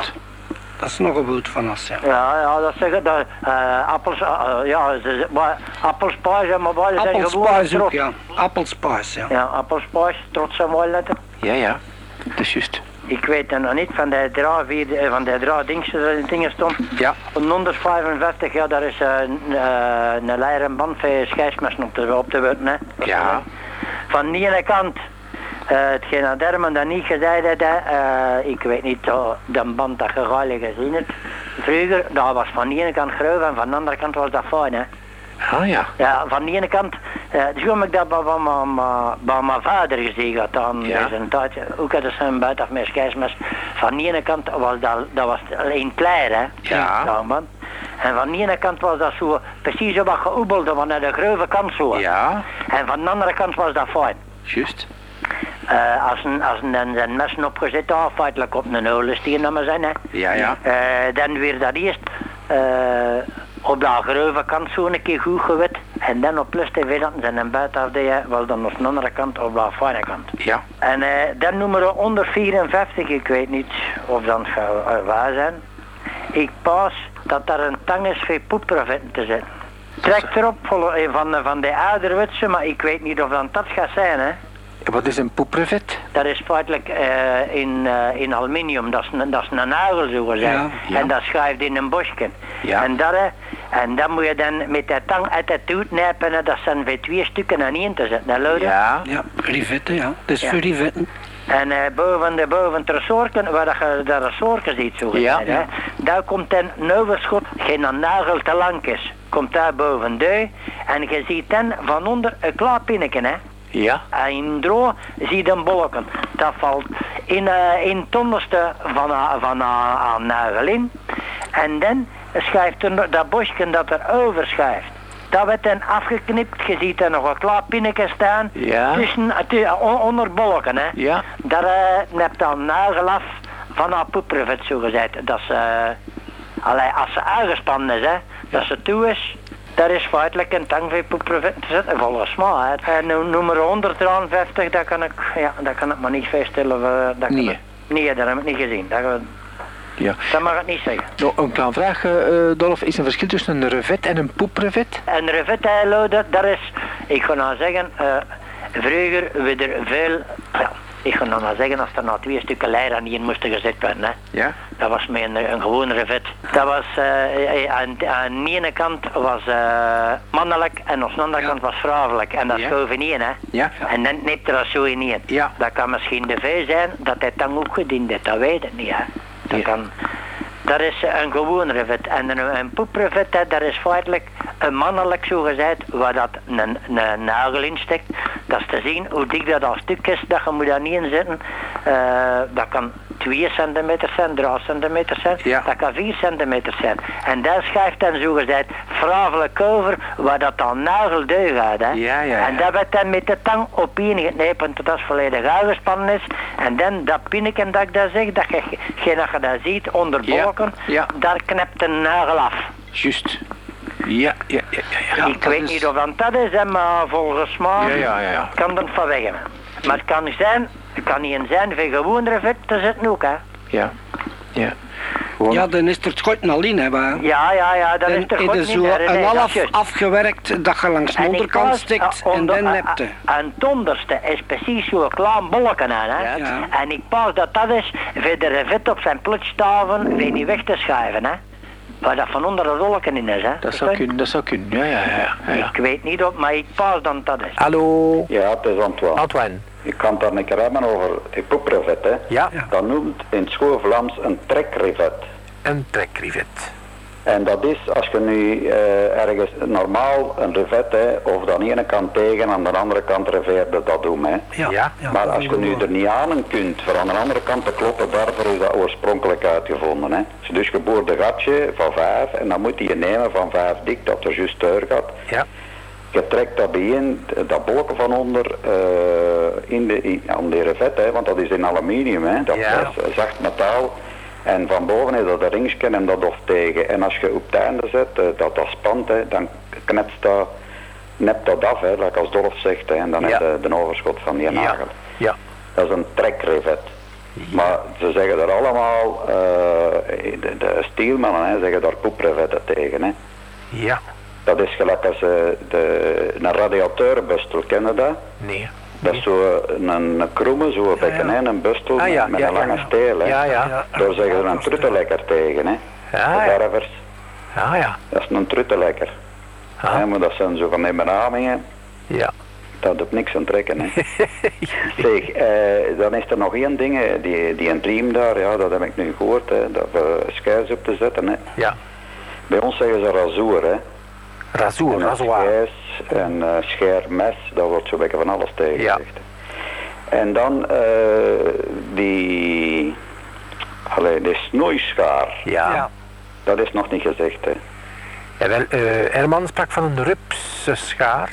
Dat is nog een woord van ons, ja. Ja, ja, dat zeggen dat, eh appels, eh, eh, ja, maar appelspaas en maar wel zijn gewoon Appelspaas ook, trot. ja. Appelspaas, ja. Ja, appelspaas, trots en wel letten. Ja, ja. Dat is juist. Ik weet het nog niet van de dra, vier, eh, van de dra dingetjes dat in dingen stond. Ja. Een 155, ja, daar is eh, een, eh, een leren band voor scheidsmessen op te, op te worden, hè. Ja. Van die ene kant, hetgeen dat Dermen dat niet gezegd hè, eh, ik weet niet, uh, de band dat je gezien hebt. Vroeger, dat was van die ene kant groot en van de andere kant was dat fijn, hè. Ah ja. Ja, van de ene kant, eh zo heb ik dat bij, bij, mijn- vader gezien gehad dan Ja. in zijn tijd. Ook hadden ze een buitenaf met. Van de ene kant was dat, dat was alleen klein hè. Ja. Ja, man. En van de ene kant was dat zo precies zo wat geoebeld, van naar de grove kant zo. Ja, En van de andere kant was dat fijn. juist. Eh, als een, als een, zijn messen opgezet had, feitelijk op een olensteen dat maar zijn hè. Ja, ja. Eh, dan weer dat eerst eh, op de grove kant zo een keer goed gewet. En dan op plus TV dat zijn en buitenafdeling was dan op de andere kant op de fijne kant. Ja. En dan noemen we onder 54, ik weet niet of dat gaat waar zijn. Ik pas dat daar een tang is voor poeprovetten te zetten. Trek erop van, de- van de ouderwetse, maar ik weet niet of dat dat gaat zijn hè. Wat is een poeprevet? Dat is feitelijk eh, in, eh, in aluminium, dat is, een- dat is een nagel zo gezegd. Ja, ja. En dat schuift in een bosje. Ja. En, dat, eh, en dan moet je dan met de tang uit het toet en dat zijn weer twee stukken aan één te zetten, hè? Ja. Ja, rivetten, ja. Dat is Ja. voor rivetten. En boven de boven de waar dat je de ziet zo Ja. hè, daar komt een overschot, geen een nagel te lang is, komt daar boven de en je ziet dan van onder een klaar pinneken, hè. Ja. En in droog zie je een bolken. Dat valt in, eh in van, a- van aan nagel in. En dan schuift er dat bosje dat er over schuift. Dat werd dan afgeknipt. Je ziet er nog een klaar pinnetje staan. Ja. Tussen, tu- on- onder bolken, hè. Ja. Daar uh, hebt dan nagel af van haar poeprevet, zo gezegd. Dat ze, eh, allee, als ze aangespannen is, hè, dat ze toe is, daar is feitelijk een tang voor poeprevet te zetten, volgens mij. Hè. En nu- nummer 153, dat kan ik, ja, dat kan ik maar niet vaststellen. eh, dat kan Nee. ik- nee, dat heb ik niet gezien. Dat, Ja. dat mag ik niet zeggen. Nou, een kleine vraag, eh, eh, Dolf. Is er een verschil tussen een revet en een poeprevet? En revetijlo, dat, dat is, ik ga nou zeggen, eh, vroeger we er veel, ja, ik ga nou maar zeggen, als er nou twee stukken leir aan in moesten gezet worden, hè. Ja. Dat was met een, een gewoon revet. Dat was, eh, eh, aan, aan de ene kant was eh, mannelijk en aan de andere kant was vrouwelijk. En dat Ja. schoof in één, hè. Ja. En dan knipte dat zo in één. Ja. Dat kan misschien de vee zijn, dat hij dan ook gediend heeft, dat weet ik niet, hè. Dat Ja. kan... Dat is een gewoon revet. En een, een poeprevet, dat is feitelijk een mannelijk zo gezegd, waar dat een, een nagel in steekt. Dat is te zien hoe dik dat al stuk is, dat je moet daar niet in zetten. Eh, dat kan 2 centimeter zijn, 3 centimeter zijn, Ja. dat kan 4 centimeter zijn. En daar schuift dan zo gezegd vrouwelijk over, waar dat dan nageldeug gaat. Hè. Ja, ja. En dat werd dan met de tang op één geknepen tot dat volledig uitgespannen is. En dan dat pinneken dat ik daar zeg, dat je, geen dat je dat ziet onder ja. daar knipt een nagel af. Juist. Ja, ja, ja, ja. ik weet niet of dat is, hè, maar volgens mij Ja, ja, ja, ja. kan dat van weg. Maar het kan zijn, het kan niet zijn voor gewoon revet te zetten ook, hè. Ja. Ja. Gewoon- Ja, dan is er het schot al in, hè. waar- Ja, ja, ja, dat Dan is toch is goed er niet, zo René, een half afgewerkt dat je langs de onderkant was, stikt eh, en dan eh, hebt je. eh, En het onderste is precies zo'n klein bolletje aan, hè. Ja. En ik pas dat dat is voor de revet op zijn plutstaven weer niet weg te schuiven, hè. Waar dat van onder de rolken in is, hè. Dat zou kunnen, dat zou kunnen. Ja, ja, ja. ja, ja. Ik weet niet of, maar ik pas dan dat is. Hallo, Ja, het is Antoine. Antoine. Ik kan het daar een keer hebben over die poeprevet, hè. Ja, Dat noemt in het schoon Vlaams een trekrevet. een trekrivet. En dat is als je nu eh, ergens normaal een revet, hè, of aan de ene kant tegen, aan de andere kant reveerde dat doen. Hè. Ja, Ja, maar als je nu er niet aan kunt, voor aan de andere kant te kloppen, daarvoor is dat oorspronkelijk uitgevonden. Hè. Dus dus je boort een gatje van vijf en dan moet je nemen van vijf dik, dat er juist deur gaat. Ja. Je trekt dat bijeen, dat bolken van onder, eh, in de, in, aan de revet, hè, want dat is in aluminium, hè. Dat, is zacht metaal. En van boven is dat een ringsje en dat doft tegen. En als je op het einde zet, eh, dat dat spant, hè, dan knept dat, nept dat af, hè, like als Dolf zegt. Hè, en dan Ja. heb je de overschot van die Ja. nagel. Ja. Dat is een trekrevet. Maar ze zeggen er allemaal, eh, de, de stielmannen hè, zeggen daar poeprevetten tegen. Hè. Ja. Dat is gelijk als eh, de, een radiateurbustel, kennen dat? Nee. Dat is zo een, een kromme, zo een hè, een bustel Ah, ja, met, ja, een ja, lange ja. Hè. Ja, ja. Daar zeggen ze een truttelekker tegen, hè. Ja, de ja. ververs, Ah, ja. dat is een truttelekker. Ah. Hè, maar dat zijn zo van die beramingen, Ja. dat doet niks aan trekken, hè. zeg, eh, dan is er nog één ding, hè, die, die een riem daar, ja, dat heb ik nu gehoord, hè, dat we schuis op te zetten, hè. Ja. Bij ons zeggen ze razoer, hè. Razoer, en een razoir. schijs en eh schermes, daar wordt zo'n beetje van alles tegen Ja. gezegd. En dan eh, die, allee, de snoeischaar, Ja. Ja. dat is nog niet gezegd. Hè. En wel, eh, Herman sprak van een rupsenschaar.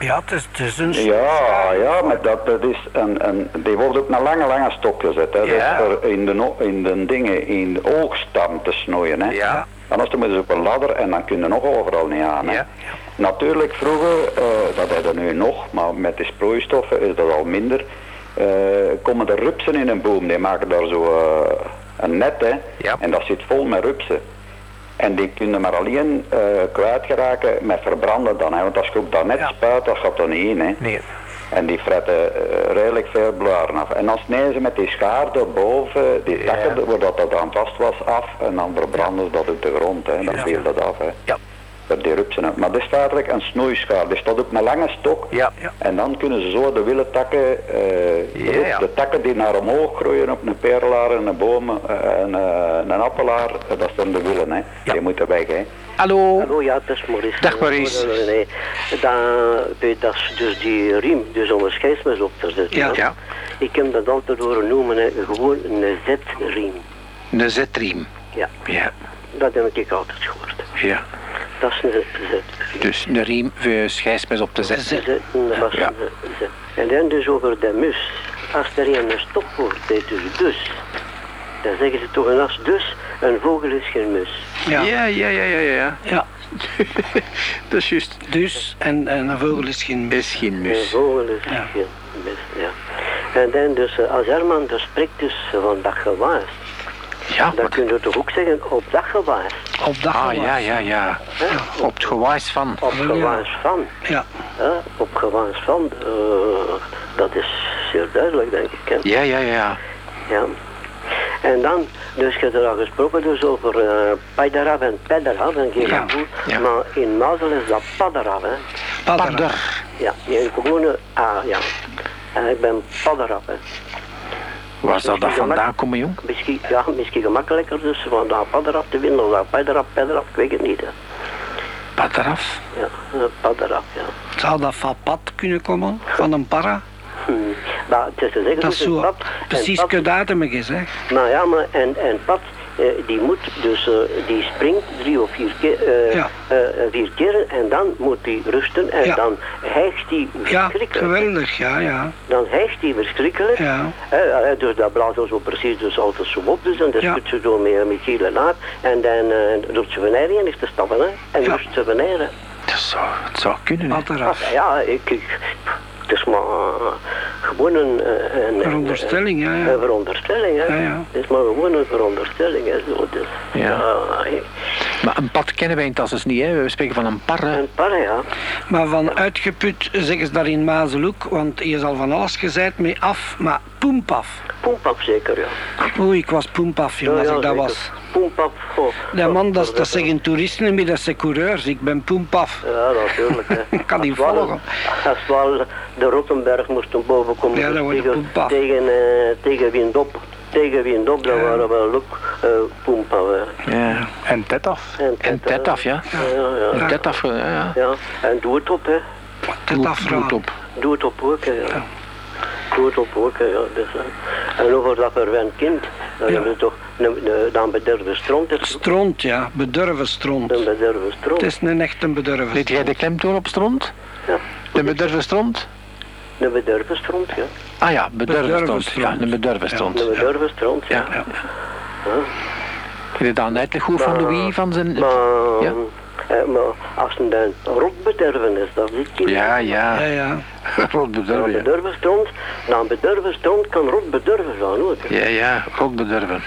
Ja, het is, het is een... Ja, ja, maar dat, dat is een, een, die wordt op een lange, lange stok gezet. Hè. Ja. Dat is voor in de, in de dingen, in de oogstam te snoeien. Hè. Ja. Doen we ze op een ladder en dan kun je nog overal niet aan. Hè. Ja. Natuurlijk vroeger, eh, dat hebben we nu nog, maar met de sproeistoffen is dat al minder. eh, komen er rupsen in een boom, die maken daar zo eh, een net hè. Ja. En dat zit vol met rupsen. En die kunnen maar alleen kwijtgeraken met verbranden dan. Hè. Want als je op dat net Ja. spuit, dat gaat er niet in. Hè. Nee. En die fretten eh, redelijk veel blaren af. En dan snijden ze met die schaar boven die Ja. takken waar dat, dat aan vast was af en dan verbranden ze dat op de grond. Hè. Dan Ja. viel dat af. Hè. Ja. Dat die rupsen. Maar dat is feitelijk een snoeischaar. Die staat op een lange stok. Ja. En dan kunnen ze zo de wilde takken, eh, Ja, de, ja. de takken die naar omhoog groeien op een perelaar en een boom eh, en eh, een appelaar, dat zijn de willen. Hè. Ja. Die moeten weg. Hè. Hallo. Hallo, ja, het is Maurice. Dag, Maurice. Nee, nee. Dat, dat is dus die riem, dus om een scheidsmes op te zetten. Ja. Ja. Ik heb dat altijd horen noemen, hè, gewoon een zetriem. Een zetriem. Ja, Ja. dat heb ik altijd gehoord. Ja. Dat is een zetriem. Dus een riem voor schijsmes op te zetten. Zet, Ja. een zet. En dan dus over de mus. Als er een een stopwoord heet, dus dus. Dan zeggen ze toch een as dus, een vogel is geen mus. Ja. Ja, ja, ja, ja, ja. Ja. dat is juist. Dus, en, en een vogel is geen... Is geen Een mus. vogel is Ja. geen mus, ja. En dan dus, eh, als Herman dus spreekt dus van dat gewaas, Ja, dan kun je toch ook zeggen op dat gewaas. Op dat Ah, ja, ja, ja. Op het gewijs van. Op ja. gewaas van. Ja. Hè? Op gewaas van, eh, dat is zeer duidelijk denk ik. Hè? Ja, ja, ja. Ja. En dan, dus je hebt er al gesproken dus over uh, en Pedaraf en geen Ja, gevoel. ja. Maar in Mazel is dat Padaraf, hè. Ja, een gewone A, ja. En ik ben Padaraf, hè. Waar zou dat vandaan komen, jong? Misschien, ja, misschien gemakkelijker dus van dat Padaraf te winnen of dat Pajdaraf, Pedaraf, ik weet het niet, hè. Padderaf. Ja, eh, Padaraf, ja. Zou dat van pad kunnen komen? Van een para? Hm. Maar het is te zeggen, Dat is dus een zo pad, precies pad- is, hè? Maar ja, maar en, en Pat, eh, die moet dus, eh, die springt drie of vier keer, eh, Ja. eh, vier keren en dan moet hij rusten en Ja. dan hijgt hij Ja, verschrikkelijk. geweldig, ja, ja. Dan hijgt hij verschrikkelijk. Ja. Dus dat blaast zo precies dus altijd zo op dus en dan Ja. schudt ze zo met, met gele laar en dan eh doet ze venijden en is te stappen hè, en Ja. rust ze venijden. Dat zou, het zou kunnen. hè. Padder af. Ja, ik, ik, het is maar eh, gewoon een, eh, een, Veronderstelling, ja, ja. Een veronderstelling, hè. Ja, ja. Het is maar gewoon een veronderstelling, hè. Zo, dus, Ja. eh, Maar een pad kennen wij in Tasses niet, hè? We spreken van een parre. een par, ja. Maar van uitgeput zeggen ze daar in Mazeloek, want hier is al van alles gezegd mee af, maar poempaf. Poempap zeker, ja. Oei, ik was poempaf, jong, als ja, ik dat zeker. was. Poempap, oh. De man, dat, dat zeggen toeristen niet, dat zijn coureurs. Ik ben poempaf. Ja, natuurlijk, hè. Ik kan niet Als wel- volgen. Als wel de Rottenberg moesten boven komen Ja, dan word je tegen, poempaf. tegen, eh, tegen Windop. Tegen Windop, dat Ja. waren wel ook uh, hè. Ja. En tetaf. En En tet, hè. tet af, ja. Ja, ja, ja. Een tet af, ja. ja. Ja, en doe het op, hè. Het Doe- het op. Doe het op ook, hè, ja. Doe het op ook, hè, ja. Dus. En over dat verwend kind, dan Ja. hebben we toch een, een, dan bederven stront. Stront, ja. Bedurven stront. Een bederven stront. Het is een echte bedurven Weet jij de klemtoon op stront? Ja. De bedurven stront? Een bederven stront, ja. Ah ja, bedurven Bedurven stront. Ja, stront. een bedurven stront. Een bederven stront, ja. Ja. Heb je daar net goed van Louis van zijn... Maar, Ja. eh, maar als een dan rotbederven is, dat is het Ja, Ja, ja. ja. Rot Dan bedurven, ja. bederven stront, dan bederven stront kan rotbederven zijn ook. hè. Ja, ja, rot bedurven.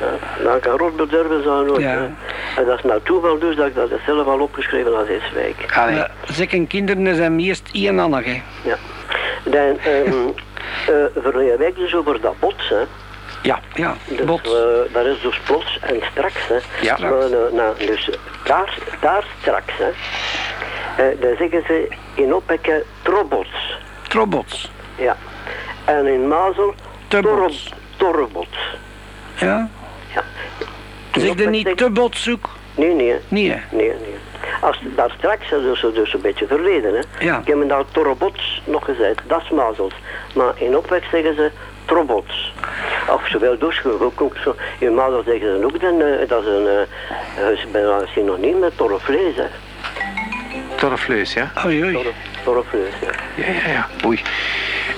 Ja, dan kan rotbederven zijn ook. Ja. En dat is nou toeval dus dat ik dat zelf al opgeschreven als Eswijk. Maar Zeker kinderen zijn meest één hè. Ja. Dan, ehm eh verleden week dus over dat bots, hè. Ja, Ja, Dus, bot. eh, dat is dus plots en straks, hè. Ja. Maar, nou, nou, dus daar, daar straks, hè. Eh, dan zeggen ze in Oppekke trobots. Trobots. Ja. En in Mazel Tebots. torbots. Ja. Ja. Zeg je niet te bot zoek? Nee, nee. Nee, hè. Nee, nee. Als, daar straks, dat is dus een beetje verleden, hè. Ja. Ik heb me daar torobots nog gezegd, dat is mazels. Maar in opweg zeggen ze trobots. Of zowel dus, ook, ook zo. In mazels zeggen ze ook, dan, eh, dat is een, uh, is bijna een synoniem met torrevlees, hè. Torrevlees, ja? Oei, oei. Torre- Ja. Ja, ja, ja. Oei.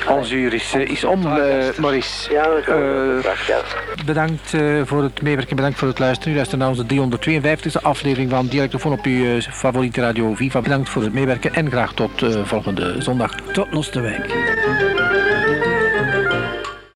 Ons uur is, eh, is om, eh, Maurice. Ja, dat is Eh, ja. Bedankt voor het meewerken, bedankt voor het luisteren. U luistert naar onze 352e aflevering van Dialectofoon op uw favoriete radio Viva. Bedankt voor het meewerken en graag tot volgende zondag. Tot Nosterwijk.